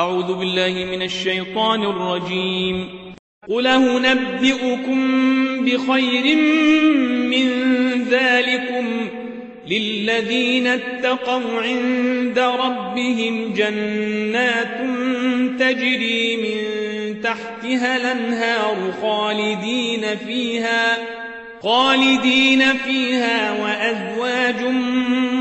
أعوذ بالله من الشيطان الرجيم. قل نبئكم بخير من ذلكم للذين اتقوا عند ربهم جنات تجري من تحتها الأنهار خالدين فيها خالدين فيها وأزواج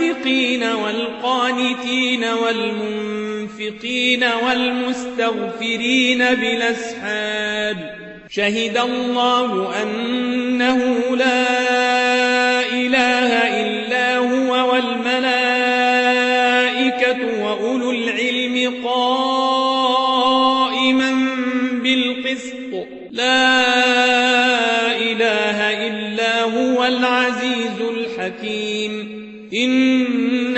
والصادقين والقانتين والمنفقين والمستغفرين بالأسحاب شهد الله أنه لا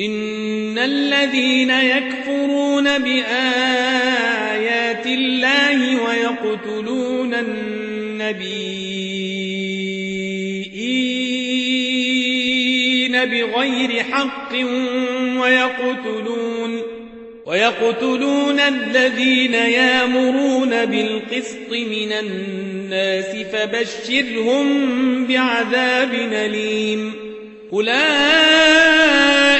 إن الذين يكفرون بآيات الله ويقتلون النبيين بغير حق ويقتلون ويقتلون الذين يامرون بالقسط من الناس فبشرهم بعذاب أليم. أولئك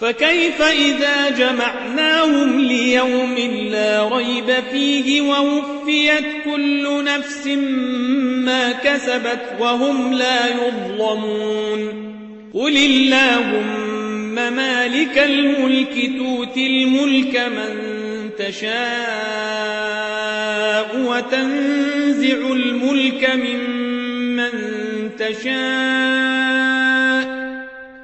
فكيف إذا جمعناهم ليوم لا ريب فيه ووفيت كل نفس ما كسبت وهم لا يظلمون قل اللهم مالك الملك تؤتي الملك من تشاء وتنزع الملك ممن تشاء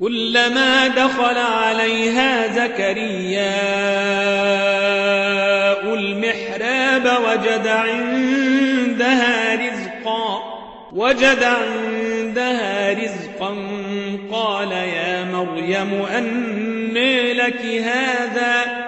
كلما دخل عليها زكرياء المحراب وجد عندها رزقا وجد عندها رزقا. قال يا مريم أنى لك هذا؟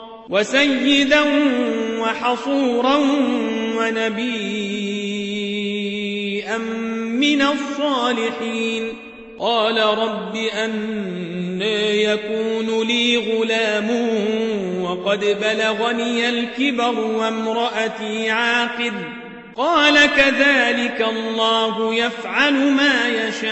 وسيدا وحصورا ونبيا من الصالحين. قال رب أن يكون لي غلام وقد بلغني الكبر وامرأتي عاقر. قال كذلك الله يفعل ما يشاء.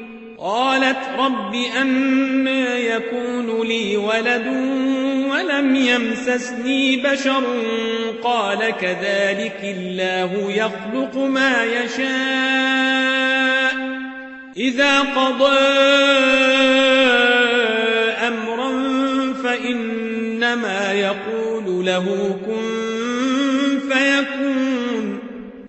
قالت رب أنا يكون لي ولد ولم يمسسني بشر قال كذلك الله يخلق ما يشاء. إذا قضى أمرا فإنما يقول له كن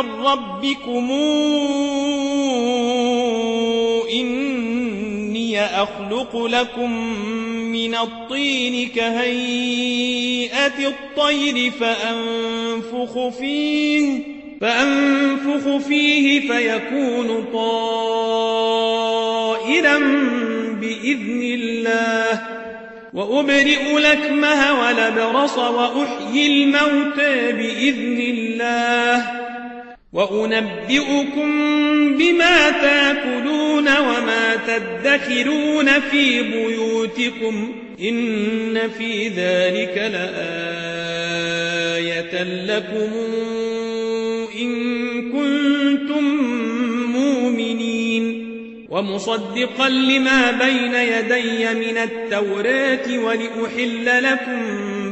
ربكم إني أخلق لكم من الطين كهيئة الطير فأنفخ فيه فأنفخ فيه فيكون طائرا بإذن الله. وأبرئ لكمه ولبرص وأحيي الموتى بإذن الله. وأنبئكم بما تأكلون وما تدخرون في بيوتكم إن في ذلك لآية لكم إن كنتم مؤمنين. ومصدقا لما بين يدي من التوراة ولأحل لكم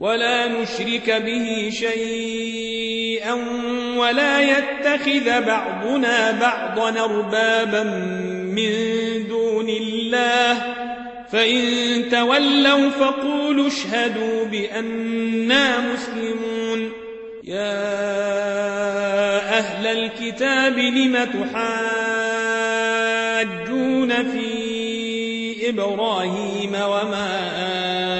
ولا نشرك به شيئا ولا يتخذ بعضنا بعضا أربابا من دون الله. فإن تولوا فقولوا اشهدوا بأننا مسلمون. يا أهل الكتاب لم تحاجون في إبراهيم وما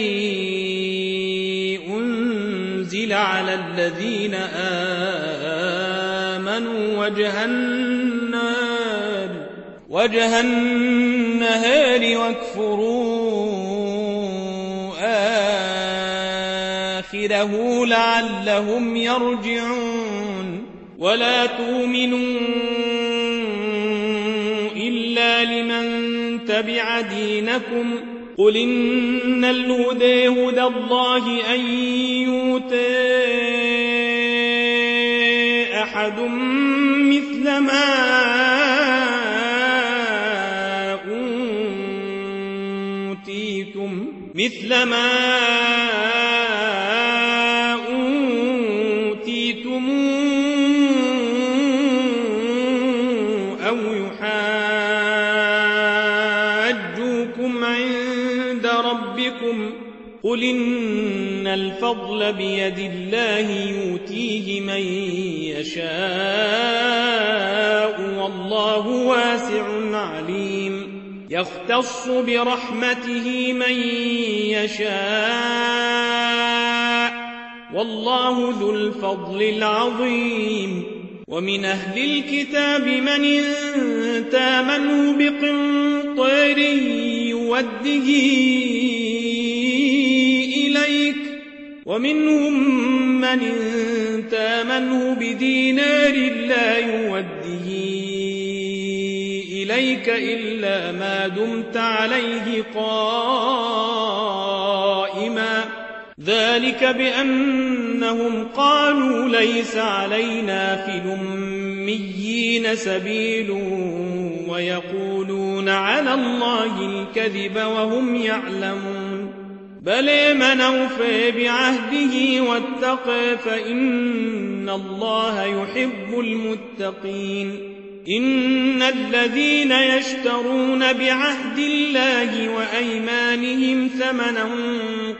الذين آمنوا وجه النار وجه النهار واكفروا آخره لعلهم يرجعون. ولا تؤمنوا إلا لمن تبع دينكم. قل إن الهدى هدى الله أن يؤتى أحد مثل ما أوتيتم مثل ما أوتيتم أو يحاجوكم عند ربكم. قل إن الفضل بيد الله يؤتيه من يشاء والله واسع عليم. يختص برحمته من يشاء والله ذو الفضل العظيم. ومن أهل الكتاب من تامنه بقنطير يوده ومنهم من تامنه بدينار لا يوده إليك إلا ما دمت عليه قائما. ذلك بأنهم قالوا ليس علينا في الأميين سبيل ويقولون على الله الكذب وهم يعلمون. بل من أوفي بعهده واتقى فإن الله يحب المتقين. إن الذين يشترون بعهد الله وأيمانهم ثمنا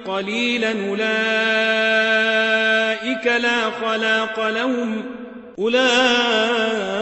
قليلا أولئك لا خلاق لهم. أولئك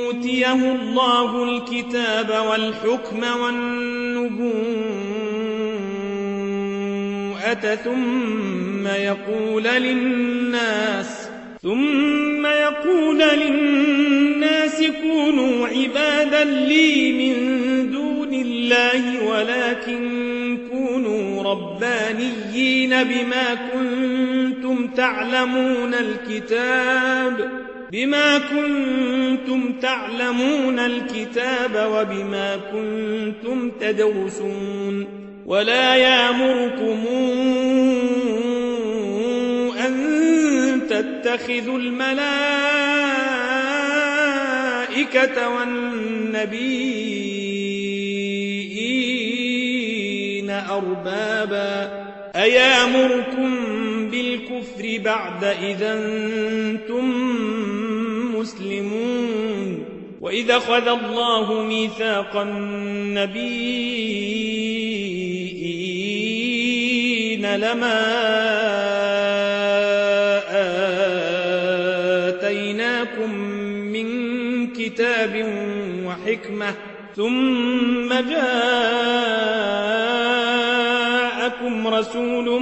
يؤتيه الله الكتاب والحكم والنبوءة ثم يقول للناس ثم يقول للناس كونوا عبادا لي من دون الله ولكن كونوا ربانيين بما كنتم تعلمون الكتاب بما كنتم تعلمون الكتاب وبما كنتم تدرسون ولا يامركم أن تتخذوا الملائكة والنبيين أربابا أيامركم بالكفر بعد إذا أنتم مسلمون وإذا خذ الله ميثاق النبيين لما آتيناكم من كتاب وحكمة ثم جاءكم رسول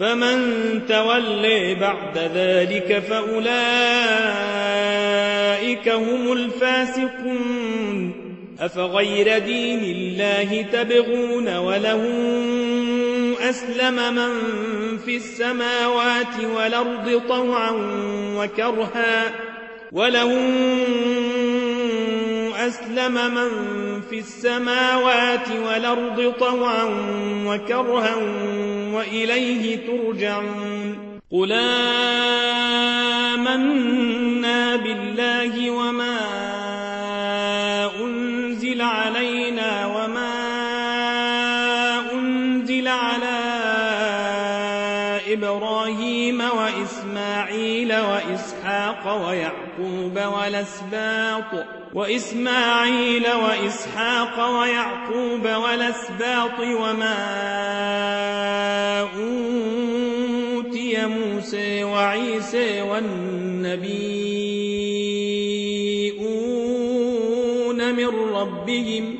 فمن تولي بعد ذلك فأولئك هم الفاسقون. أفغير دين الله تبغون وله أسلم من في السماوات والأرض طوعا وكرها وله أسلم من في السماوات والأرض طوعا وكرها وإليه ترجعون. قل آمنا بالله وما أنزل علينا وما أنزل على إبراهيم وإسماعيل وإسحاق ويعقوب والأسباط وإسماعيل وإسحاق ويعقوب والأسباط وما أوتي موسى وعيسى والنبيون من ربهم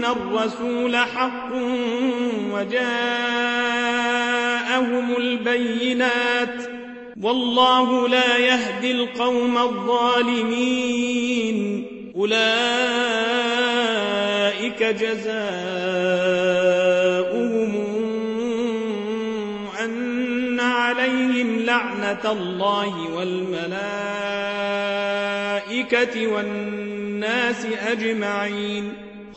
أن الرسول حق وجاءهم البينات والله لا يهدي القوم الظالمين أولئك جزاؤهم أن عليهم لعنة الله والملائكة والناس أجمعين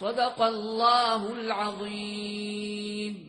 صدق الله العظيم.